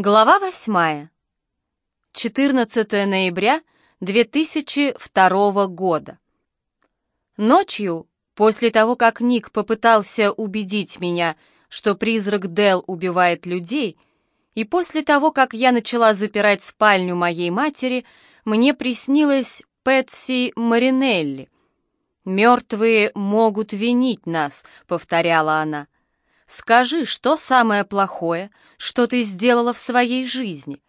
Глава восьмая. 14 ноября 2002 года. Ночью, после того, как Ник попытался убедить меня, что призрак Дел убивает людей, и после того, как я начала запирать спальню моей матери, мне приснилась Пэтси Маринелли. «Мертвые могут винить нас», — повторяла она. «Скажи, что самое плохое, что ты сделала в своей жизни?»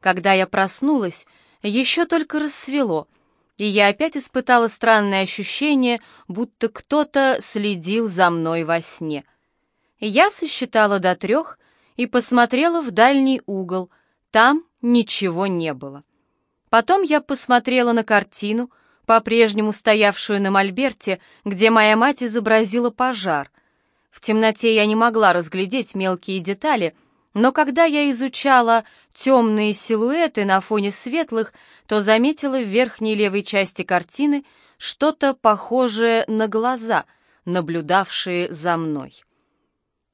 Когда я проснулась, еще только рассвело, и я опять испытала странное ощущение, будто кто-то следил за мной во сне. Я сосчитала до трех и посмотрела в дальний угол, там ничего не было. Потом я посмотрела на картину, по-прежнему стоявшую на мольберте, где моя мать изобразила пожар. В темноте я не могла разглядеть мелкие детали, но когда я изучала темные силуэты на фоне светлых, то заметила в верхней левой части картины что-то похожее на глаза, наблюдавшие за мной.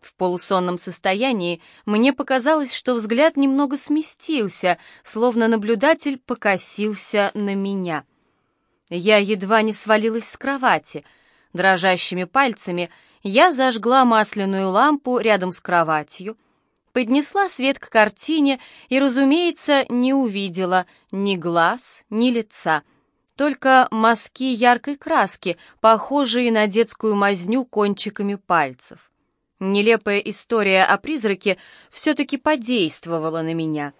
В полусонном состоянии мне показалось, что взгляд немного сместился, словно наблюдатель покосился на меня. Я едва не свалилась с кровати. Дрожащими пальцами я зажгла масляную лампу рядом с кроватью, поднесла свет к картине и, разумеется, не увидела ни глаз, ни лица, только мазки яркой краски, похожие на детскую мазню кончиками пальцев. Нелепая история о призраке все-таки подействовала на меня.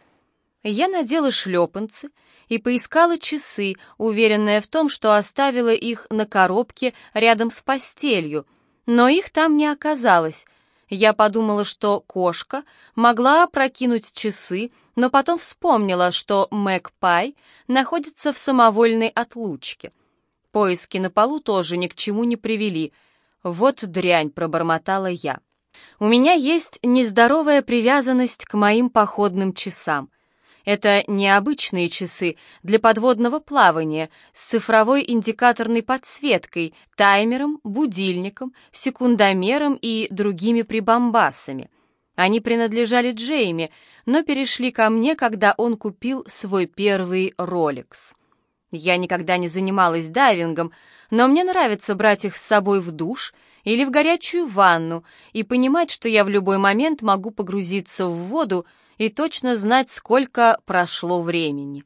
Я надела шлепанцы и поискала часы, уверенная в том, что оставила их на коробке рядом с постелью, но их там не оказалось. Я подумала, что кошка могла опрокинуть часы, но потом вспомнила, что Мэг Пай находится в самовольной отлучке. Поиски на полу тоже ни к чему не привели. «Вот дрянь», — пробормотала я. «У меня есть нездоровая привязанность к моим походным часам. Это необычные часы для подводного плавания с цифровой индикаторной подсветкой, таймером, будильником, секундомером и другими прибамбасами. Они принадлежали Джейми, но перешли ко мне, когда он купил свой первый Rolex. Я никогда не занималась дайвингом, но мне нравится брать их с собой в душ или в горячую ванну и понимать, что я в любой момент могу погрузиться в воду, и точно знать, сколько прошло времени.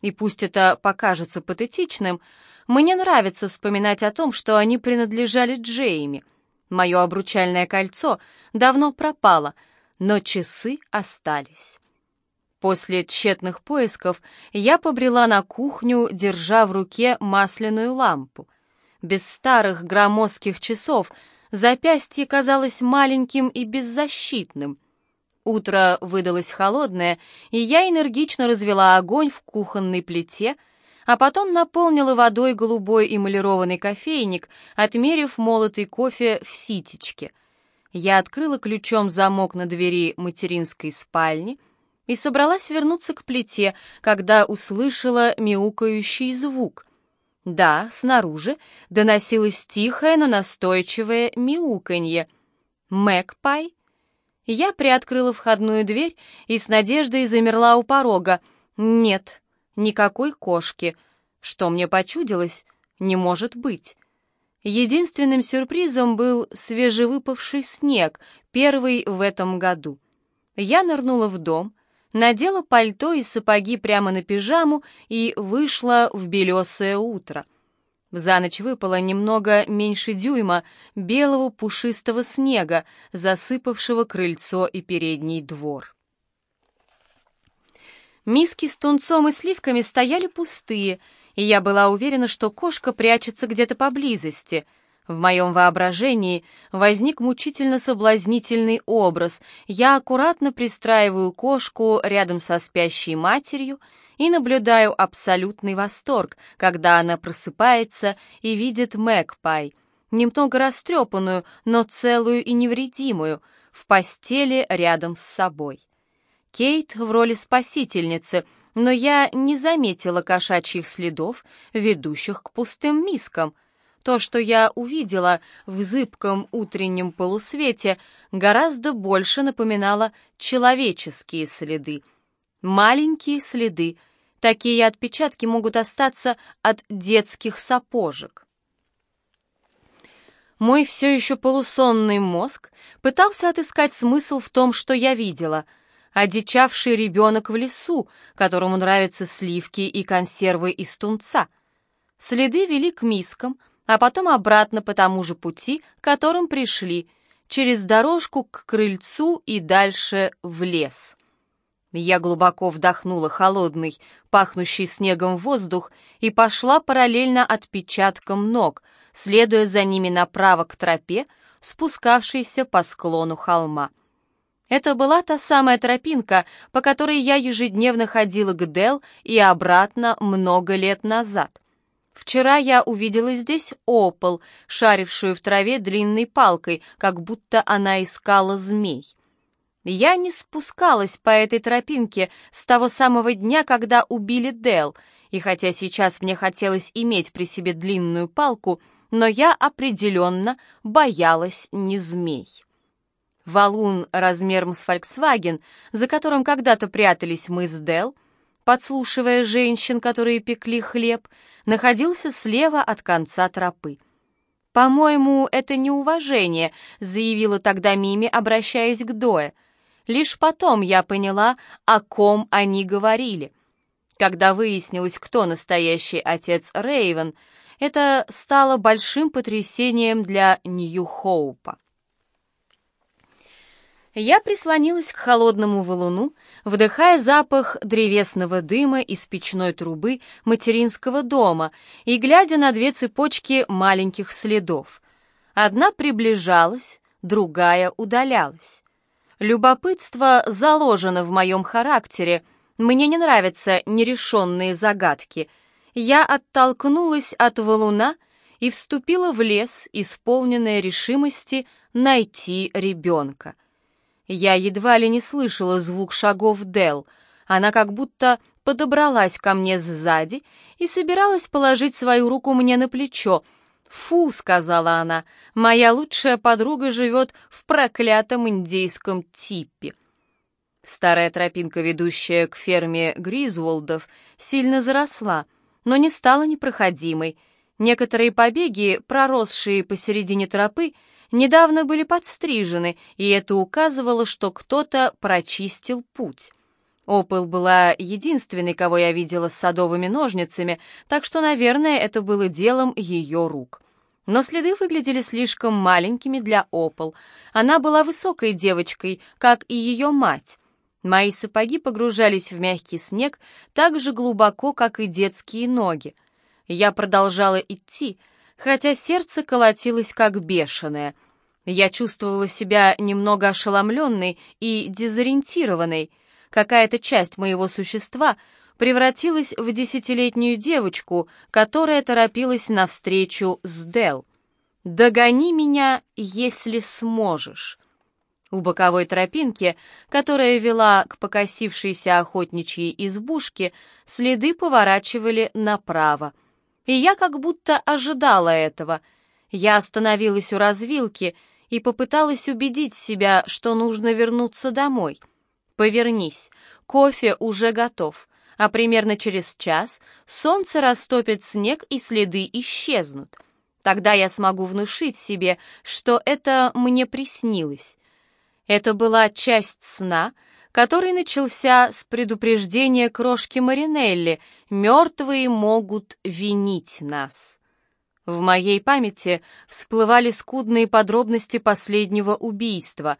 И пусть это покажется патетичным, мне нравится вспоминать о том, что они принадлежали Джейми. Мое обручальное кольцо давно пропало, но часы остались. После тщетных поисков я побрела на кухню, держа в руке масляную лампу. Без старых громоздких часов запястье казалось маленьким и беззащитным. Утро выдалось холодное, и я энергично развела огонь в кухонной плите, а потом наполнила водой голубой эмалированный кофейник, отмерив молотый кофе в ситечке. Я открыла ключом замок на двери материнской спальни и собралась вернуться к плите, когда услышала мяукающий звук. Да, снаружи доносилось тихое, но настойчивое мяуканье. «Мэгпай?» Я приоткрыла входную дверь и с надеждой замерла у порога. Нет, никакой кошки. Что мне почудилось? Не может быть. Единственным сюрпризом был свежевыпавший снег, первый в этом году. Я нырнула в дом, надела пальто и сапоги прямо на пижаму и вышла в белесое утро. За ночь выпало немного меньше дюйма белого пушистого снега, засыпавшего крыльцо и передний двор. Миски с тунцом и сливками стояли пустые, и я была уверена, что кошка прячется где-то поблизости. В моем воображении возник мучительно соблазнительный образ. Я аккуратно пристраиваю кошку рядом со спящей матерью — и наблюдаю абсолютный восторг, когда она просыпается и видит Мэгпай, немного растрепанную, но целую и невредимую, в постели рядом с собой. Кейт в роли спасительницы, но я не заметила кошачьих следов, ведущих к пустым мискам. То, что я увидела в зыбком утреннем полусвете, гораздо больше напоминало человеческие следы. Маленькие следы, такие отпечатки могут остаться от детских сапожек. Мой все еще полусонный мозг пытался отыскать смысл в том, что я видела. Одичавший ребенок в лесу, которому нравятся сливки и консервы из тунца. Следы вели к мискам, а потом обратно по тому же пути, которым пришли, через дорожку к крыльцу и дальше в лес. Я глубоко вдохнула холодный, пахнущий снегом воздух и пошла параллельно отпечаткам ног — следуя за ними направо к тропе, спускавшейся по склону холма. Это была та самая тропинка, по которой я ежедневно ходила к Дел и обратно много лет назад. Вчера я увидела здесь опол, шарившую в траве длинной палкой, как будто она искала змей. Я не спускалась по этой тропинке с того самого дня, когда убили Дел, и хотя сейчас мне хотелось иметь при себе длинную палку, но я определенно боялась не змей. Валун размером с Volkswagen, за которым когда-то прятались мы с Дел, подслушивая женщин, которые пекли хлеб, находился слева от конца тропы. «По-моему, это неуважение», — заявила тогда Мими, обращаясь к Дое. Лишь потом я поняла, о ком они говорили. Когда выяснилось, кто настоящий отец Рейвен — это стало большим потрясением для Нью-Хоупа. Я прислонилась к холодному валуну, вдыхая запах древесного дыма из печной трубы материнского дома и глядя на две цепочки маленьких следов. Одна приближалась, другая удалялась. Любопытство заложено в моем характере. Мне не нравятся нерешенные загадки — я оттолкнулась от валуна и вступила в лес, исполненная решимости найти ребенка. Я едва ли не слышала звук шагов Дел. Она как будто подобралась ко мне сзади и собиралась положить свою руку мне на плечо. «Фу», — сказала она, — «моя лучшая подруга живет в проклятом индейском типе». Старая тропинка, ведущая к ферме Гризволдов, сильно заросла — но не стала непроходимой. Некоторые побеги, проросшие посередине тропы, недавно были подстрижены, и это указывало, что кто-то прочистил путь. Опыл была единственной, кого я видела с садовыми ножницами, так что, наверное, это было делом ее рук. Но следы выглядели слишком маленькими для Опол. Она была высокой девочкой, как и ее мать, Мои сапоги погружались в мягкий снег так же глубоко, как и детские ноги. Я продолжала идти, хотя сердце колотилось как бешеное. Я чувствовала себя немного ошеломленной и дезориентированной. Какая-то часть моего существа превратилась в десятилетнюю девочку, которая торопилась навстречу с Дел. «Догони меня, если сможешь». У боковой тропинки, которая вела к покосившейся охотничьей избушке, следы поворачивали направо. И я как будто ожидала этого. Я остановилась у развилки и попыталась убедить себя, что нужно вернуться домой. Повернись, кофе уже готов, а примерно через час солнце растопит снег и следы исчезнут. Тогда я смогу внушить себе, что это мне приснилось. Это была часть сна, который начался с предупреждения крошки Маринелли «Мертвые могут винить нас». В моей памяти всплывали скудные подробности последнего убийства.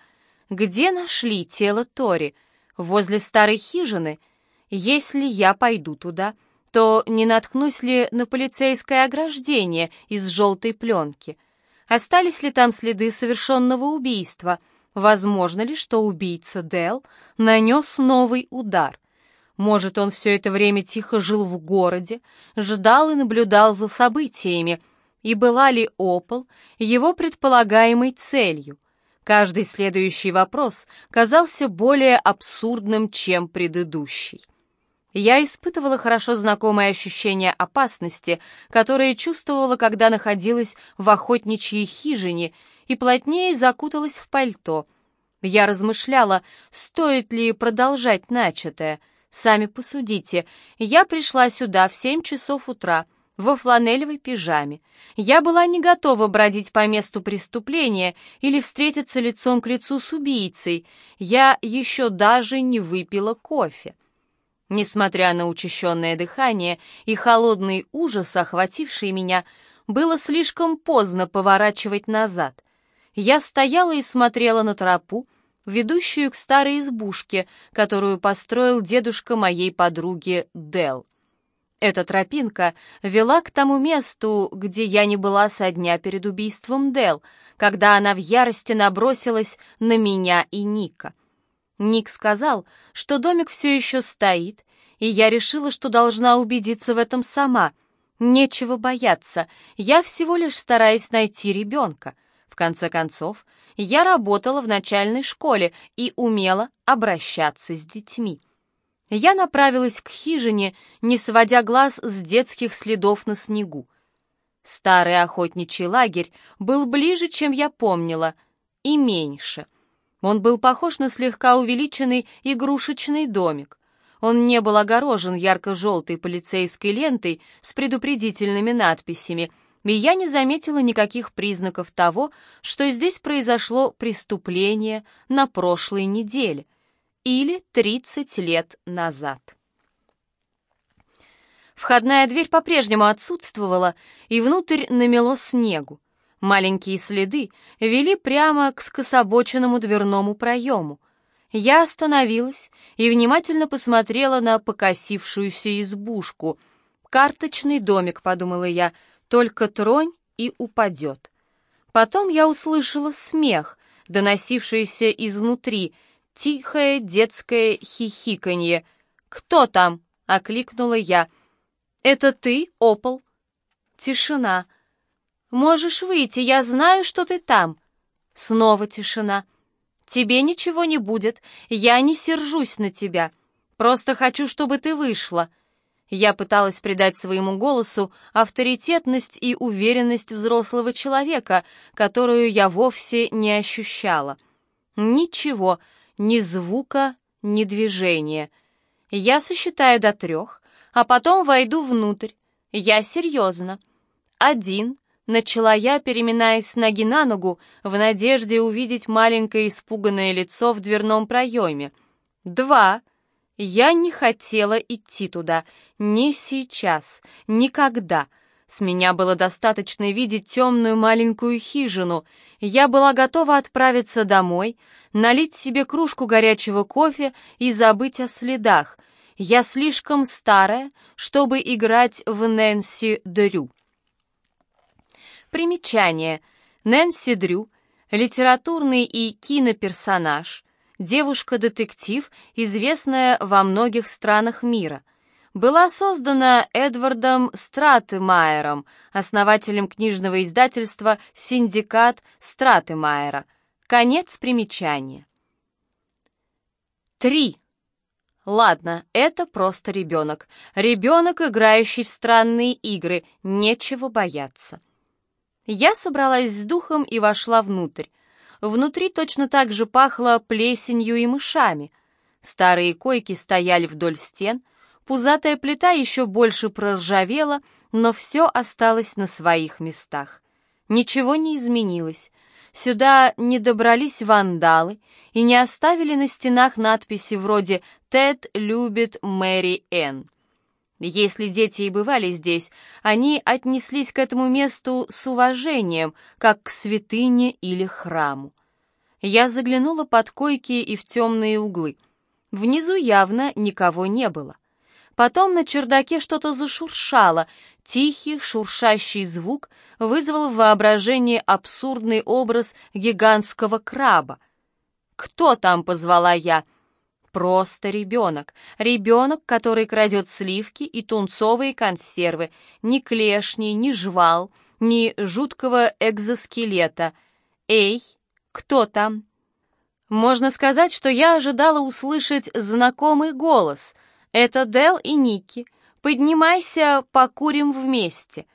Где нашли тело Тори? Возле старой хижины? Если я пойду туда, то не наткнусь ли на полицейское ограждение из желтой пленки? Остались ли там следы совершенного убийства — Возможно ли, что убийца Дел нанес новый удар? Может, он все это время тихо жил в городе, ждал и наблюдал за событиями, и была ли Опол его предполагаемой целью? Каждый следующий вопрос казался более абсурдным, чем предыдущий. Я испытывала хорошо знакомое ощущение опасности, которое чувствовала, когда находилась в охотничьей хижине и плотнее закуталась в пальто. Я размышляла, стоит ли продолжать начатое. Сами посудите, я пришла сюда в семь часов утра, во фланелевой пижаме. Я была не готова бродить по месту преступления или встретиться лицом к лицу с убийцей. Я еще даже не выпила кофе. Несмотря на учащенное дыхание и холодный ужас, охвативший меня, было слишком поздно поворачивать назад. Я стояла и смотрела на тропу, ведущую к старой избушке, которую построил дедушка моей подруги Дел. Эта тропинка вела к тому месту, где я не была со дня перед убийством Дел, когда она в ярости набросилась на меня и Ника. Ник сказал, что домик все еще стоит, и я решила, что должна убедиться в этом сама. Нечего бояться, я всего лишь стараюсь найти ребенка. В конце концов, я работала в начальной школе и умела обращаться с детьми. Я направилась к хижине, не сводя глаз с детских следов на снегу. Старый охотничий лагерь был ближе, чем я помнила, и меньше. Он был похож на слегка увеличенный игрушечный домик. Он не был огорожен ярко-желтой полицейской лентой с предупредительными надписями, и я не заметила никаких признаков того, что здесь произошло преступление на прошлой неделе или 30 лет назад. Входная дверь по-прежнему отсутствовала, и внутрь намело снегу. Маленькие следы вели прямо к скособоченному дверному проему. Я остановилась и внимательно посмотрела на покосившуюся избушку. «Карточный домик», — подумала я, — «только тронь и упадет». Потом я услышала смех, доносившийся изнутри, тихое детское хихиканье. «Кто там?» — окликнула я. «Это ты, Опол?» Тишина. «Можешь выйти, я знаю, что ты там». Снова тишина. «Тебе ничего не будет, я не сержусь на тебя. Просто хочу, чтобы ты вышла». Я пыталась придать своему голосу авторитетность и уверенность взрослого человека, которую я вовсе не ощущала. Ничего, ни звука, ни движения. Я сосчитаю до трех, а потом войду внутрь. Я серьезно. Один, начала я, переминаясь с ноги на ногу, в надежде увидеть маленькое испуганное лицо в дверном проеме. Два. Я не хотела идти туда. Не сейчас. Никогда. С меня было достаточно видеть темную маленькую хижину. Я была готова отправиться домой, налить себе кружку горячего кофе и забыть о следах. Я слишком старая, чтобы играть в Нэнси Дрю. Примечание. Нэнси Дрю — литературный и киноперсонаж, девушка-детектив, известная во многих странах мира — была создана Эдвардом Стратемайером, основателем книжного издательства «Синдикат Стратемайера». Конец примечания. Три. Ладно, это просто ребенок. Ребенок, играющий в странные игры, нечего бояться. Я собралась с духом и вошла внутрь. Внутри точно так же пахло плесенью и мышами. Старые койки стояли вдоль стен — Пузатая плита еще больше проржавела, но все осталось на своих местах. Ничего не изменилось. Сюда не добрались вандалы и не оставили на стенах надписи вроде «Тед любит Мэри Энн». Если дети и бывали здесь, они отнеслись к этому месту с уважением, как к святыне или храму. Я заглянула под койки и в темные углы. Внизу явно никого не было. Потом на чердаке что-то зашуршало. Тихий, шуршащий звук вызвал в воображении абсурдный образ гигантского краба. «Кто там?» — позвала я. «Просто ребенок. Ребенок, который крадет сливки и тунцовые консервы. Ни клешни, ни жвал, ни жуткого экзоскелета. Эй, кто там?» Можно сказать, что я ожидала услышать знакомый голос — Это Дел и Ники. Поднимайся, покурим вместе».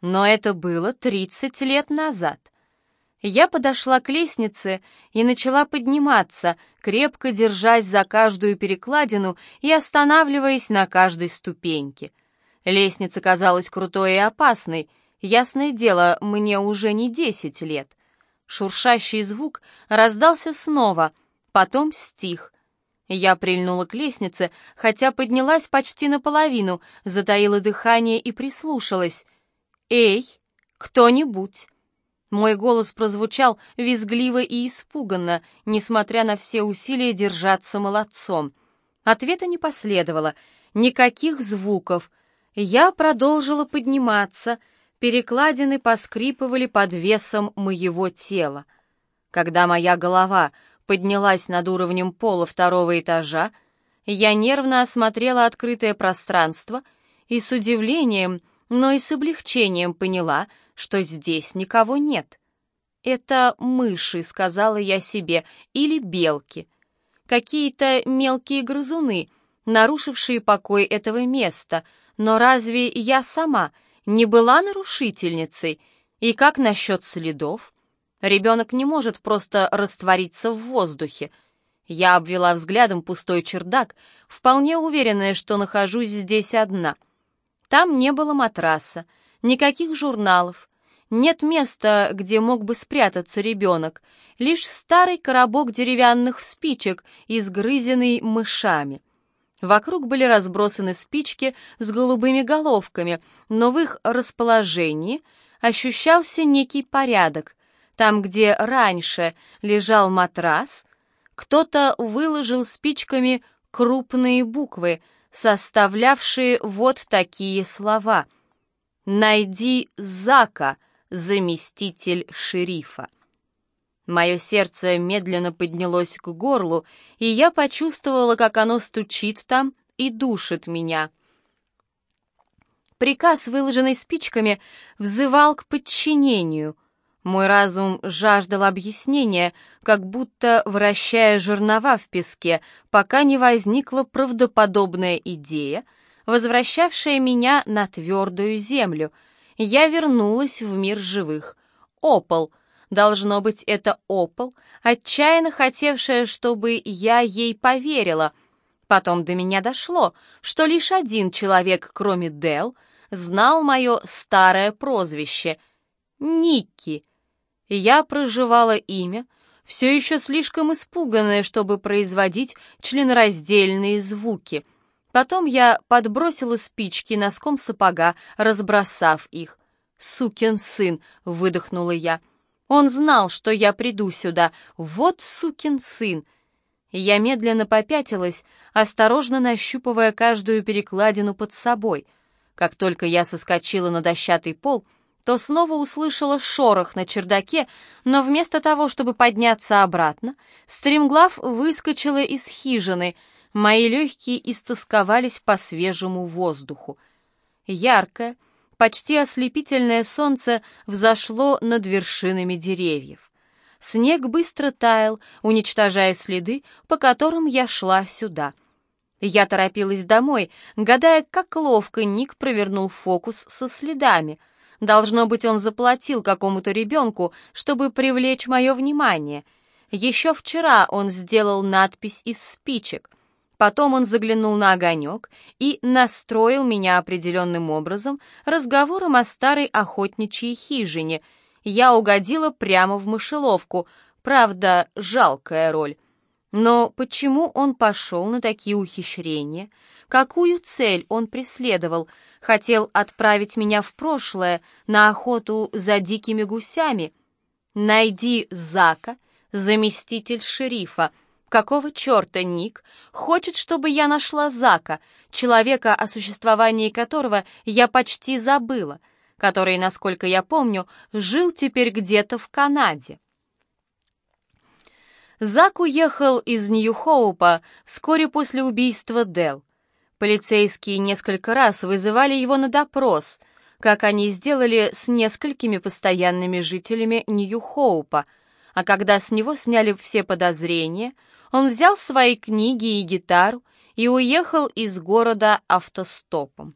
Но это было 30 лет назад. Я подошла к лестнице и начала подниматься, крепко держась за каждую перекладину и останавливаясь на каждой ступеньке. Лестница казалась крутой и опасной. Ясное дело, мне уже не десять лет. Шуршащий звук раздался снова, потом стих. Я прильнула к лестнице, хотя поднялась почти наполовину, затаила дыхание и прислушалась. «Эй, кто-нибудь!» Мой голос прозвучал визгливо и испуганно, несмотря на все усилия держаться молодцом. Ответа не последовало, никаких звуков. Я продолжила подниматься, перекладины поскрипывали под весом моего тела. Когда моя голова поднялась над уровнем пола второго этажа, я нервно осмотрела открытое пространство и с удивлением, но и с облегчением поняла — что здесь никого нет. «Это мыши», — сказала я себе, — «или белки». Какие-то мелкие грызуны, нарушившие покой этого места. Но разве я сама не была нарушительницей? И как насчет следов? Ребенок не может просто раствориться в воздухе. Я обвела взглядом пустой чердак, вполне уверенная, что нахожусь здесь одна. Там не было матраса, Никаких журналов. Нет места, где мог бы спрятаться ребенок. Лишь старый коробок деревянных спичек, изгрызенный мышами. Вокруг были разбросаны спички с голубыми головками, но в их расположении ощущался некий порядок. Там, где раньше лежал матрас, кто-то выложил спичками крупные буквы, составлявшие вот такие слова — «Найди Зака, заместитель шерифа». Мое сердце медленно поднялось к горлу, и я почувствовала, как оно стучит там и душит меня. Приказ, выложенный спичками, взывал к подчинению. Мой разум жаждал объяснения, как будто вращая жернова в песке, пока не возникла правдоподобная идея — возвращавшая меня на твердую землю. Я вернулась в мир живых. Опол. Должно быть, это Опол, отчаянно хотевшая, чтобы я ей поверила. Потом до меня дошло, что лишь один человек, кроме Дел, знал мое старое прозвище — Никки. Я проживала имя, все еще слишком испуганная, чтобы производить членораздельные звуки — Потом я подбросила спички носком сапога, разбросав их. «Сукин сын!» — выдохнула я. «Он знал, что я приду сюда. Вот сукин сын!» Я медленно попятилась, осторожно нащупывая каждую перекладину под собой. Как только я соскочила на дощатый пол, то снова услышала шорох на чердаке, но вместо того, чтобы подняться обратно, стремглав выскочила из хижины — Мои легкие истосковались по свежему воздуху. Яркое, почти ослепительное солнце взошло над вершинами деревьев. Снег быстро таял, уничтожая следы, по которым я шла сюда. Я торопилась домой, гадая, как ловко Ник провернул фокус со следами. Должно быть, он заплатил какому-то ребенку, чтобы привлечь мое внимание. Еще вчера он сделал надпись из спичек. Потом он заглянул на огонек и настроил меня определенным образом разговором о старой охотничьей хижине. Я угодила прямо в мышеловку, правда, жалкая роль. Но почему он пошел на такие ухищрения? Какую цель он преследовал? Хотел отправить меня в прошлое, на охоту за дикими гусями? Найди Зака, заместитель шерифа — Какого черта Ник хочет, чтобы я нашла Зака, человека, о существовании которого я почти забыла, который, насколько я помню, жил теперь где-то в Канаде? Зак уехал из Нью-Хоупа вскоре после убийства Дел. Полицейские несколько раз вызывали его на допрос, как они сделали с несколькими постоянными жителями Нью-Хоупа, а когда с него сняли все подозрения — он взял свои книги и гитару и уехал из города автостопом.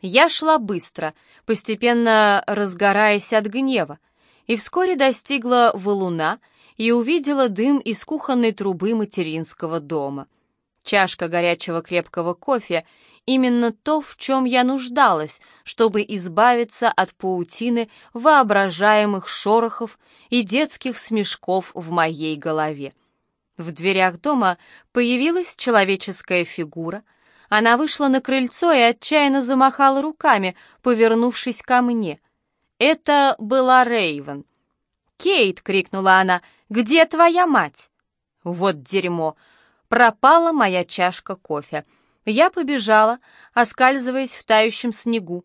Я шла быстро, постепенно разгораясь от гнева, и вскоре достигла валуна и увидела дым из кухонной трубы материнского дома. Чашка горячего крепкого кофе — именно то, в чем я нуждалась, чтобы избавиться от паутины воображаемых шорохов и детских смешков в моей голове. В дверях дома появилась человеческая фигура. Она вышла на крыльцо и отчаянно замахала руками, повернувшись ко мне. Это была Рейвен. «Кейт!» — крикнула она. «Где твоя мать?» Вот дерьмо! Пропала моя чашка кофе. Я побежала, оскальзываясь в тающем снегу.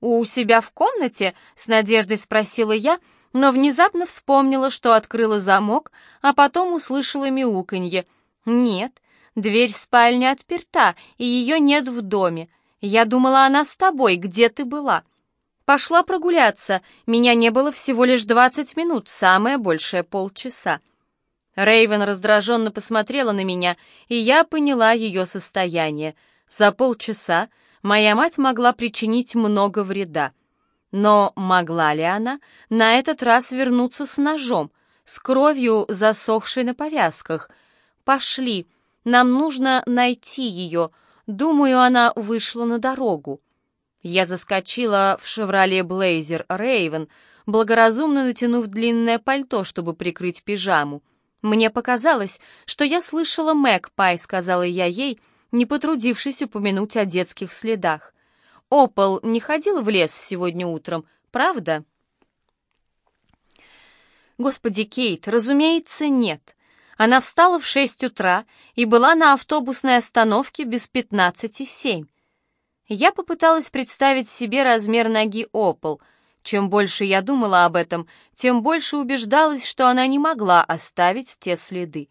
«У себя в комнате?» — с надеждой спросила я, но внезапно вспомнила, что открыла замок, а потом услышала мяуканье. «Нет, дверь спальни отперта, и ее нет в доме. Я думала, она с тобой, где ты была?» «Пошла прогуляться, меня не было всего лишь двадцать минут, самое большее полчаса». Рейвен раздраженно посмотрела на меня, и я поняла ее состояние. За полчаса моя мать могла причинить много вреда. Но могла ли она на этот раз вернуться с ножом, с кровью, засохшей на повязках? «Пошли, нам нужно найти ее. Думаю, она вышла на дорогу». Я заскочила в «Шевроле Блейзер» Рейвен, благоразумно натянув длинное пальто, чтобы прикрыть пижаму. «Мне показалось, что я слышала Мэг Пай», — сказала я ей, не потрудившись упомянуть о детских следах. «Опол не ходил в лес сегодня утром, правда?» Господи, Кейт, разумеется, нет. Она встала в шесть утра и была на автобусной остановке без пятнадцати семь. Я попыталась представить себе размер ноги Опол — чем больше я думала об этом, тем больше убеждалась, что она не могла оставить те следы.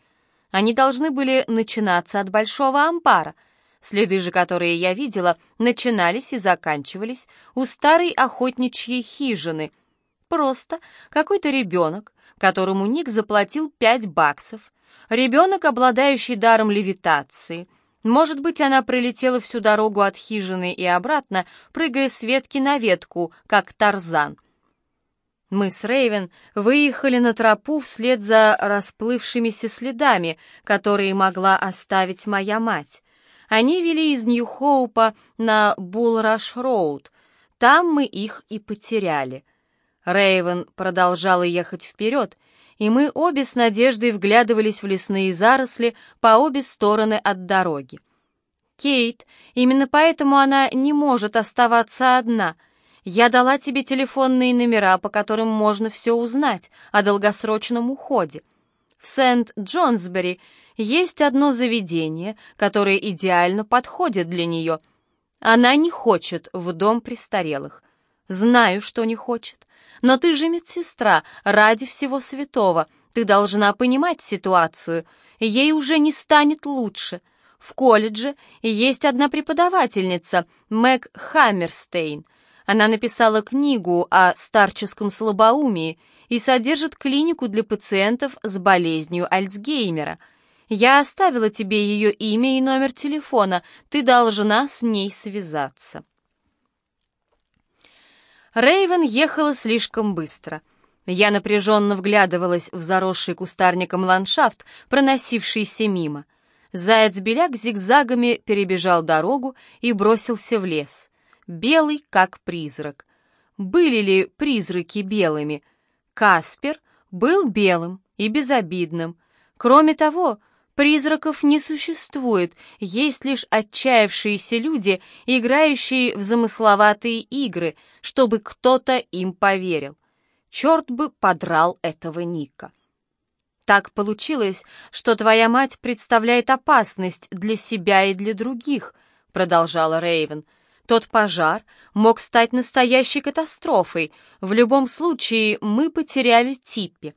Они должны были начинаться от большого амбара. Следы же, которые я видела, начинались и заканчивались у старой охотничьей хижины. Просто какой-то ребенок, которому Ник заплатил пять баксов. Ребенок, обладающий даром левитации — может быть, она пролетела всю дорогу от хижины и обратно, прыгая с ветки на ветку, как Тарзан. Мы с Рейвен выехали на тропу вслед за расплывшимися следами, которые могла оставить моя мать. Они вели из Нью-Хоупа на Булраш-Роуд. Там мы их и потеряли. Рейвен продолжала ехать вперед, и мы обе с надеждой вглядывались в лесные заросли по обе стороны от дороги. «Кейт, именно поэтому она не может оставаться одна. Я дала тебе телефонные номера, по которым можно все узнать о долгосрочном уходе. В Сент-Джонсбери есть одно заведение, которое идеально подходит для нее. Она не хочет в дом престарелых. Знаю, что не хочет. Но ты же медсестра, ради всего святого. Ты должна понимать ситуацию. Ей уже не станет лучше. В колледже есть одна преподавательница, Мэг Хаммерстейн. Она написала книгу о старческом слабоумии и содержит клинику для пациентов с болезнью Альцгеймера. Я оставила тебе ее имя и номер телефона. Ты должна с ней связаться. Рейвен ехала слишком быстро. Я напряженно вглядывалась в заросший кустарником ландшафт, проносившийся мимо. Заяц-беляк зигзагами перебежал дорогу и бросился в лес. Белый, как призрак. Были ли призраки белыми? Каспер был белым и безобидным. Кроме того, Призраков не существует, есть лишь отчаявшиеся люди, играющие в замысловатые игры, чтобы кто-то им поверил. Черт бы подрал этого Ника. Так получилось, что твоя мать представляет опасность для себя и для других, продолжала Рейвен. Тот пожар мог стать настоящей катастрофой. В любом случае мы потеряли Типпи.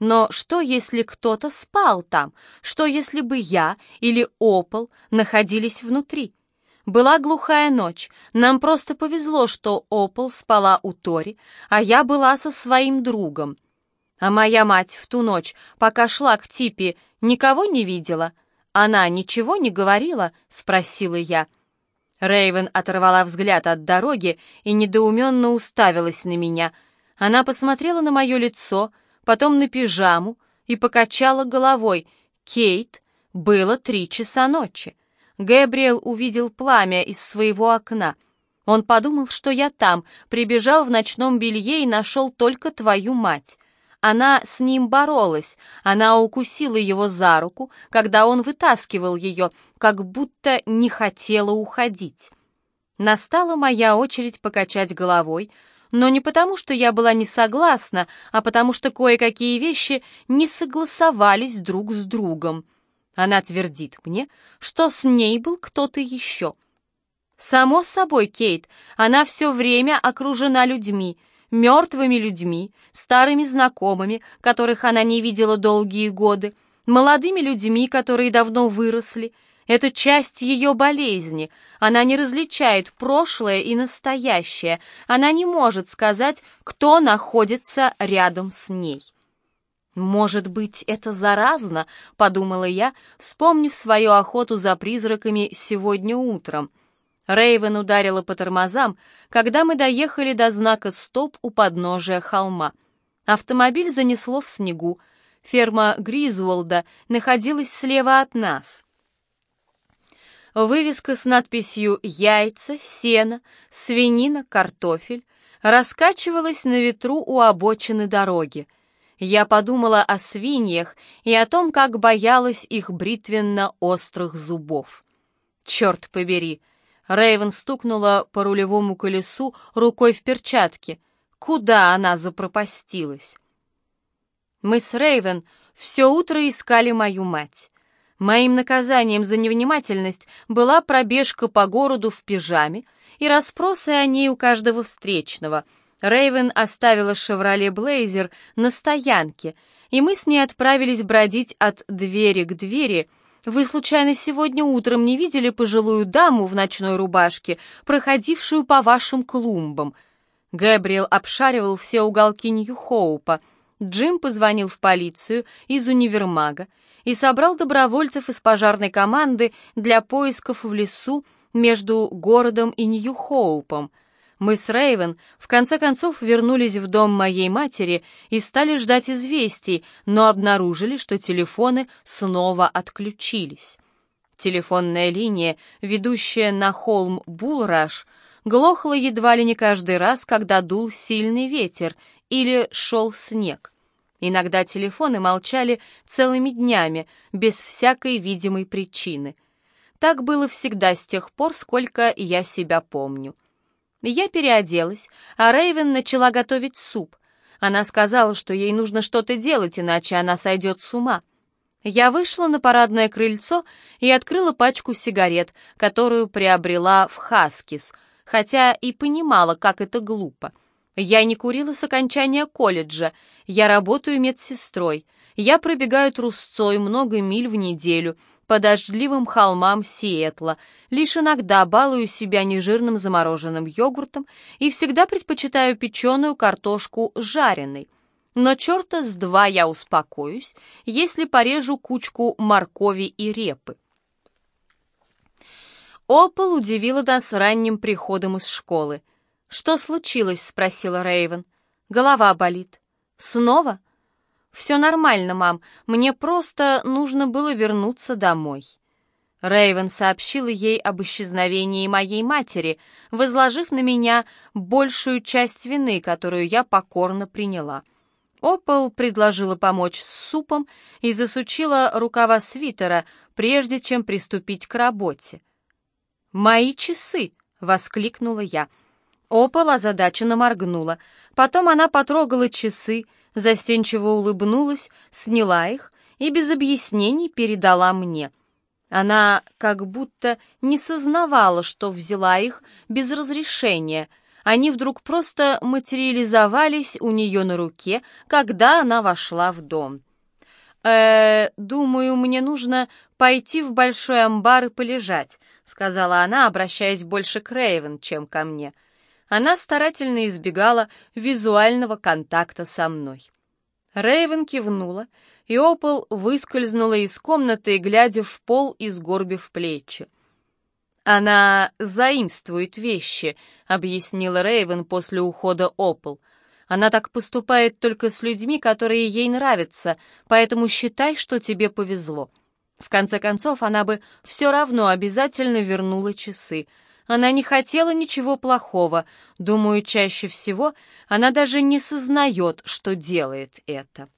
Но что, если кто-то спал там? Что, если бы я или Опол находились внутри? Была глухая ночь. Нам просто повезло, что Опол спала у Тори, а я была со своим другом. А моя мать в ту ночь, пока шла к Типи, никого не видела. Она ничего не говорила?» — спросила я. Рейвен оторвала взгляд от дороги и недоуменно уставилась на меня. Она посмотрела на мое лицо, потом на пижаму и покачала головой. «Кейт, было три часа ночи. Гэбриэл увидел пламя из своего окна. Он подумал, что я там, прибежал в ночном белье и нашел только твою мать. Она с ним боролась, она укусила его за руку, когда он вытаскивал ее, как будто не хотела уходить. Настала моя очередь покачать головой, но не потому, что я была не согласна, а потому что кое-какие вещи не согласовались друг с другом. Она твердит мне, что с ней был кто-то еще. Само собой, Кейт, она все время окружена людьми — мертвыми людьми, старыми знакомыми, которых она не видела долгие годы, молодыми людьми, которые давно выросли. Это часть ее болезни. Она не различает прошлое и настоящее. Она не может сказать, кто находится рядом с ней. «Может быть, это заразно?» — подумала я, вспомнив свою охоту за призраками сегодня утром. Рейвен ударила по тормозам, когда мы доехали до знака «Стоп» у подножия холма. Автомобиль занесло в снегу. Ферма Гризволда находилась слева от нас. Вывеска с надписью «Яйца», «Сено», «Свинина», «Картофель» раскачивалась на ветру у обочины дороги. Я подумала о свиньях и о том, как боялась их бритвенно-острых зубов. Черт побери, Рейвен стукнула по рулевому колесу рукой в перчатке. Куда она запропастилась? Мы с Рейвен все утро искали мою мать. Моим наказанием за невнимательность была пробежка по городу в пижаме и расспросы о ней у каждого встречного. Рейвен оставила «Шевроле Блейзер» на стоянке, и мы с ней отправились бродить от двери к двери — вы случайно сегодня утром не видели пожилую даму в ночной рубашке, проходившую по вашим клумбам?» Гэбриэл обшаривал все уголки Нью-Хоупа. Джим позвонил в полицию из универмага и собрал добровольцев из пожарной команды для поисков в лесу между городом и Нью-Хоупом. Мы с Рейвен в конце концов вернулись в дом моей матери и стали ждать известий, но обнаружили, что телефоны снова отключились. Телефонная линия, ведущая на холм Булраш, глохла едва ли не каждый раз, когда дул сильный ветер или шел снег. Иногда телефоны молчали целыми днями, без всякой видимой причины. Так было всегда с тех пор, сколько я себя помню. Я переоделась, а Рейвен начала готовить суп. Она сказала, что ей нужно что-то делать, иначе она сойдет с ума. Я вышла на парадное крыльцо и открыла пачку сигарет, которую приобрела в Хаскис, хотя и понимала, как это глупо. Я не курила с окончания колледжа, я работаю медсестрой, я пробегаю трусцой много миль в неделю, по дождливым холмам Сиэтла, лишь иногда балую себя нежирным замороженным йогуртом и всегда предпочитаю печеную картошку жареной. Но черта с два я успокоюсь, если порежу кучку моркови и репы. Опол удивила нас ранним приходом из школы. «Что случилось?» — спросила Рейвен. «Голова болит». «Снова?» «Все нормально, мам, мне просто нужно было вернуться домой». Рейвен сообщила ей об исчезновении моей матери, возложив на меня большую часть вины, которую я покорно приняла. Опол предложила помочь с супом и засучила рукава свитера, прежде чем приступить к работе. «Мои часы!» — воскликнула я. Опол озадаченно моргнула. Потом она потрогала часы, застенчиво улыбнулась, сняла их и без объяснений передала мне. Она как будто не сознавала, что взяла их без разрешения. Они вдруг просто материализовались у нее на руке, когда она вошла в дом. «Э, думаю, мне нужно пойти в большой амбар и полежать», сказала она, обращаясь больше к Рейвен, чем ко мне. Она старательно избегала визуального контакта со мной. Рейвен кивнула и Опол выскользнула из комнаты, глядя в пол и сгорбив плечи. «Она заимствует вещи», — объяснила Рейвен после ухода Опол. «Она так поступает только с людьми, которые ей нравятся, поэтому считай, что тебе повезло». В конце концов, она бы все равно обязательно вернула часы. Она не хотела ничего плохого. Думаю, чаще всего она даже не сознает, что делает это.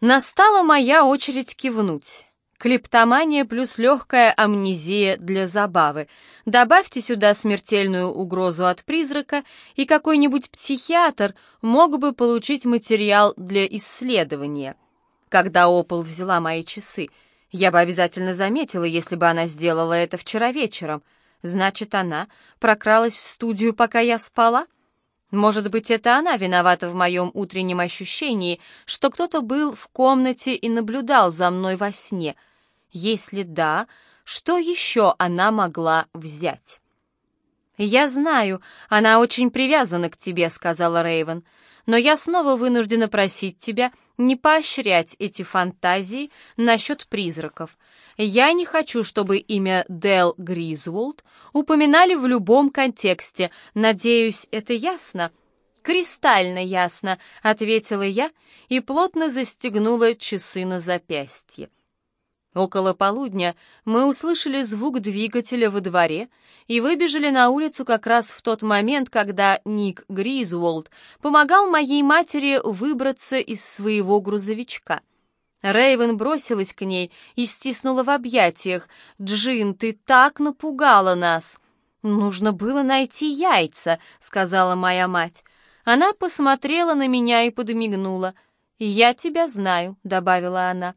Настала моя очередь кивнуть. Клептомания плюс легкая амнезия для забавы. Добавьте сюда смертельную угрозу от призрака, и какой-нибудь психиатр мог бы получить материал для исследования. Когда Опол взяла мои часы, я бы обязательно заметила, если бы она сделала это вчера вечером. Значит, она прокралась в студию, пока я спала? Может быть, это она виновата в моем утреннем ощущении, что кто-то был в комнате и наблюдал за мной во сне — если да, что еще она могла взять? «Я знаю, она очень привязана к тебе», — сказала Рейвен, «но я снова вынуждена просить тебя не поощрять эти фантазии насчет призраков. Я не хочу, чтобы имя Дел Гризволд упоминали в любом контексте. Надеюсь, это ясно?» «Кристально ясно», — ответила я и плотно застегнула часы на запястье. Около полудня мы услышали звук двигателя во дворе и выбежали на улицу как раз в тот момент, когда Ник Гризволд помогал моей матери выбраться из своего грузовичка. Рейвен бросилась к ней и стиснула в объятиях. «Джин, ты так напугала нас!» «Нужно было найти яйца», — сказала моя мать. Она посмотрела на меня и подмигнула. «Я тебя знаю», — добавила она.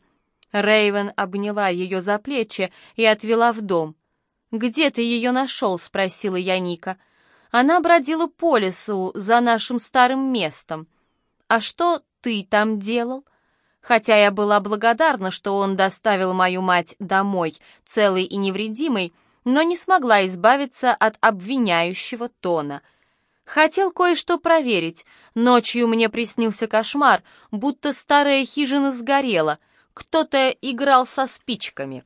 Рейвен обняла ее за плечи и отвела в дом. «Где ты ее нашел?» — спросила я Ника. «Она бродила по лесу за нашим старым местом. А что ты там делал?» Хотя я была благодарна, что он доставил мою мать домой, целой и невредимой, но не смогла избавиться от обвиняющего тона. Хотел кое-что проверить. Ночью мне приснился кошмар, будто старая хижина сгорела — кто-то играл со спичками.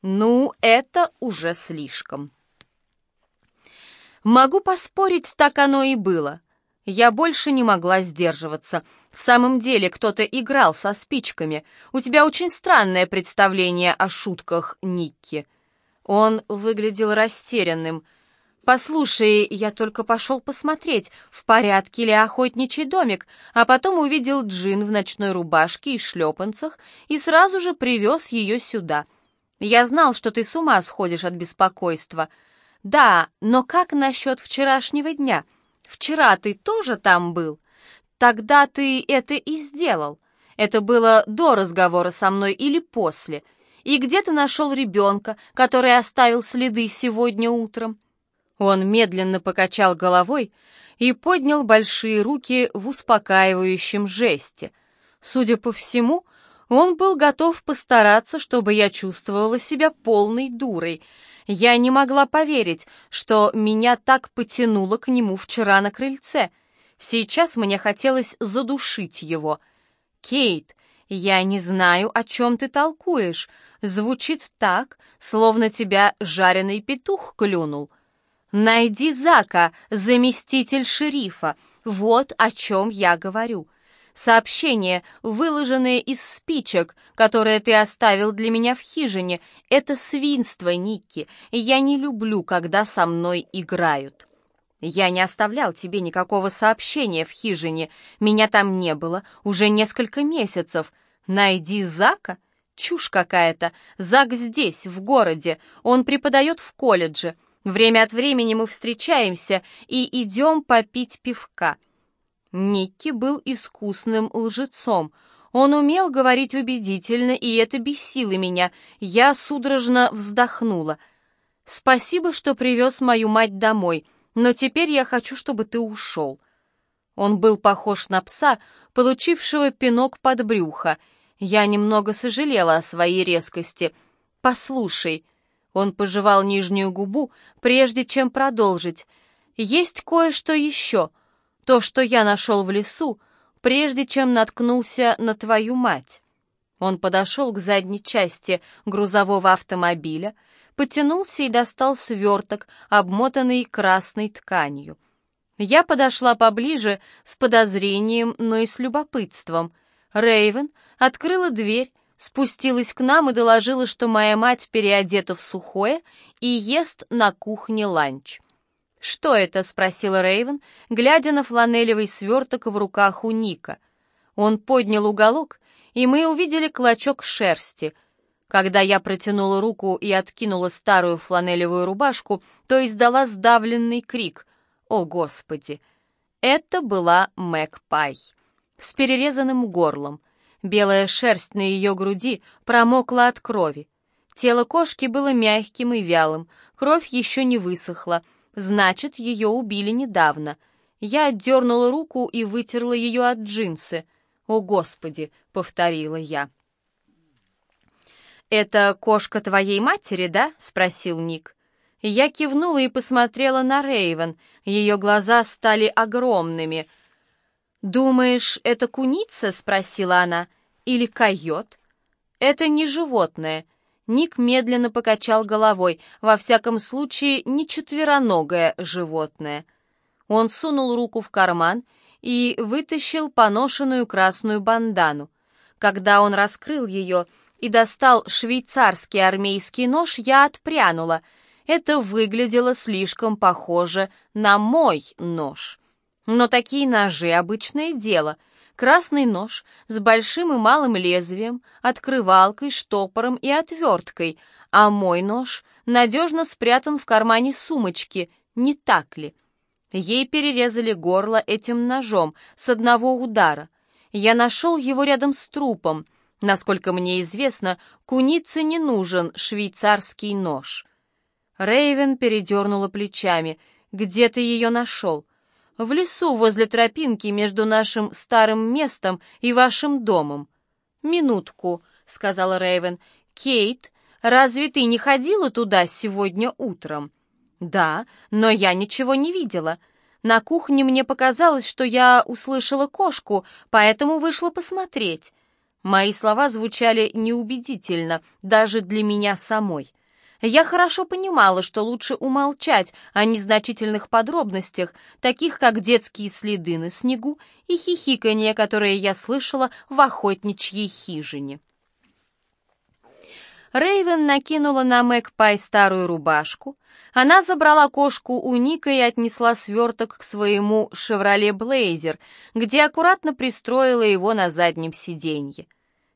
Ну, это уже слишком. Могу поспорить, так оно и было. Я больше не могла сдерживаться. В самом деле, кто-то играл со спичками. У тебя очень странное представление о шутках, Никки. Он выглядел растерянным — «Послушай, я только пошел посмотреть, в порядке ли охотничий домик, а потом увидел Джин в ночной рубашке и шлепанцах и сразу же привез ее сюда. Я знал, что ты с ума сходишь от беспокойства. Да, но как насчет вчерашнего дня? Вчера ты тоже там был? Тогда ты это и сделал. Это было до разговора со мной или после? И где ты нашел ребенка, который оставил следы сегодня утром?» Он медленно покачал головой и поднял большие руки в успокаивающем жесте. Судя по всему, он был готов постараться, чтобы я чувствовала себя полной дурой. Я не могла поверить, что меня так потянуло к нему вчера на крыльце. Сейчас мне хотелось задушить его. «Кейт, я не знаю, о чем ты толкуешь. Звучит так, словно тебя жареный петух клюнул». «Найди Зака, заместитель шерифа. Вот о чем я говорю. Сообщение, выложенное из спичек, которые ты оставил для меня в хижине, это свинство, Никки. Я не люблю, когда со мной играют». «Я не оставлял тебе никакого сообщения в хижине. Меня там не было уже несколько месяцев. Найди Зака? Чушь какая-то. Зак здесь, в городе. Он преподает в колледже. Время от времени мы встречаемся и идем попить пивка. Никки был искусным лжецом. Он умел говорить убедительно, и это бесило меня. Я судорожно вздохнула. «Спасибо, что привез мою мать домой, но теперь я хочу, чтобы ты ушел». Он был похож на пса, получившего пинок под брюхо. Я немного сожалела о своей резкости. «Послушай», он пожевал нижнюю губу, прежде чем продолжить. «Есть кое-что еще. То, что я нашел в лесу, прежде чем наткнулся на твою мать. Он подошел к задней части грузового автомобиля, потянулся и достал сверток, обмотанный красной тканью. Я подошла поближе с подозрением, но и с любопытством. Рейвен открыла дверь, спустилась к нам и доложила, что моя мать переодета в сухое и ест на кухне ланч. «Что это?» — спросила Рейвен, глядя на фланелевый сверток в руках у Ника. Он поднял уголок, и мы увидели клочок шерсти. Когда я протянула руку и откинула старую фланелевую рубашку, то издала сдавленный крик. «О, Господи!» Это была Мэг Пай с перерезанным горлом. Белая шерсть на ее груди промокла от крови. Тело кошки было мягким и вялым, кровь еще не высохла, значит, ее убили недавно. Я отдернула руку и вытерла ее от джинсы. «О, Господи!» — повторила я. «Это кошка твоей матери, да?» — спросил Ник. Я кивнула и посмотрела на Рейвен. Ее глаза стали огромными. «Думаешь, это куница?» — спросила она. «Или койот?» «Это не животное». Ник медленно покачал головой. Во всяком случае, не четвероногое животное. Он сунул руку в карман и вытащил поношенную красную бандану. Когда он раскрыл ее и достал швейцарский армейский нож, я отпрянула. Это выглядело слишком похоже на мой нож. Но такие ножи — обычное дело. Красный нож с большим и малым лезвием, открывалкой, штопором и отверткой, а мой нож надежно спрятан в кармане сумочки, не так ли? Ей перерезали горло этим ножом с одного удара. Я нашел его рядом с трупом. Насколько мне известно, кунице не нужен швейцарский нож. Рейвен передернула плечами. «Где ты ее нашел?» «В лесу возле тропинки между нашим старым местом и вашим домом». «Минутку», — сказала Рейвен. «Кейт, разве ты не ходила туда сегодня утром?» «Да, но я ничего не видела. На кухне мне показалось, что я услышала кошку, поэтому вышла посмотреть». Мои слова звучали неубедительно, даже для меня самой. Я хорошо понимала, что лучше умолчать о незначительных подробностях, таких как детские следы на снегу и хихиканье, которое я слышала в охотничьей хижине. Рейвен накинула на Мэг Пай старую рубашку. Она забрала кошку у Ника и отнесла сверток к своему «Шевроле Блейзер», где аккуратно пристроила его на заднем сиденье.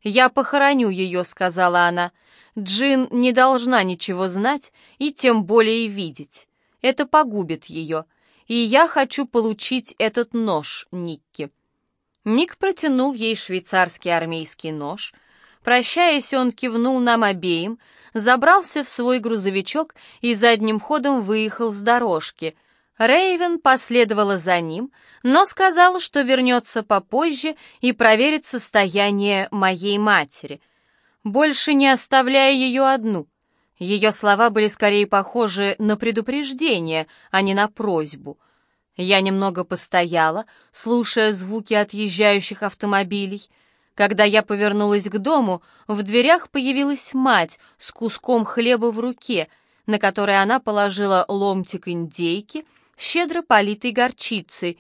«Я похороню ее», — сказала она. «Джин не должна ничего знать и тем более видеть. Это погубит ее. И я хочу получить этот нож, Никки». Ник протянул ей швейцарский армейский нож. Прощаясь, он кивнул нам обеим, забрался в свой грузовичок и задним ходом выехал с дорожки — Рейвен последовала за ним, но сказала, что вернется попозже и проверит состояние моей матери. Больше не оставляя ее одну. Ее слова были скорее похожи на предупреждение, а не на просьбу. Я немного постояла, слушая звуки отъезжающих автомобилей. Когда я повернулась к дому, в дверях появилась мать с куском хлеба в руке, на который она положила ломтик индейки — щедро политой горчицей.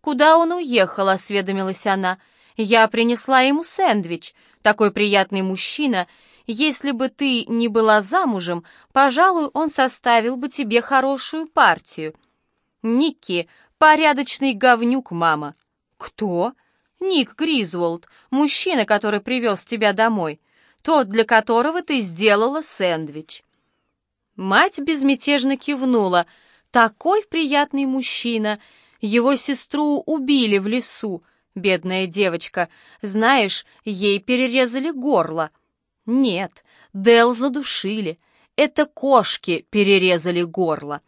«Куда он уехал?» — осведомилась она. «Я принесла ему сэндвич. Такой приятный мужчина. Если бы ты не была замужем, пожалуй, он составил бы тебе хорошую партию». «Никки, порядочный говнюк, мама». «Кто?» «Ник Гризволд, мужчина, который привез тебя домой. Тот, для которого ты сделала сэндвич». Мать безмятежно кивнула — такой приятный мужчина. Его сестру убили в лесу. Бедная девочка. Знаешь, ей перерезали горло. Нет, Дел задушили. Это кошки перерезали горло.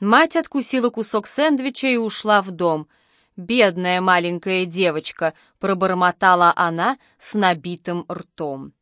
Мать откусила кусок сэндвича и ушла в дом. «Бедная маленькая девочка», — пробормотала она с набитым ртом.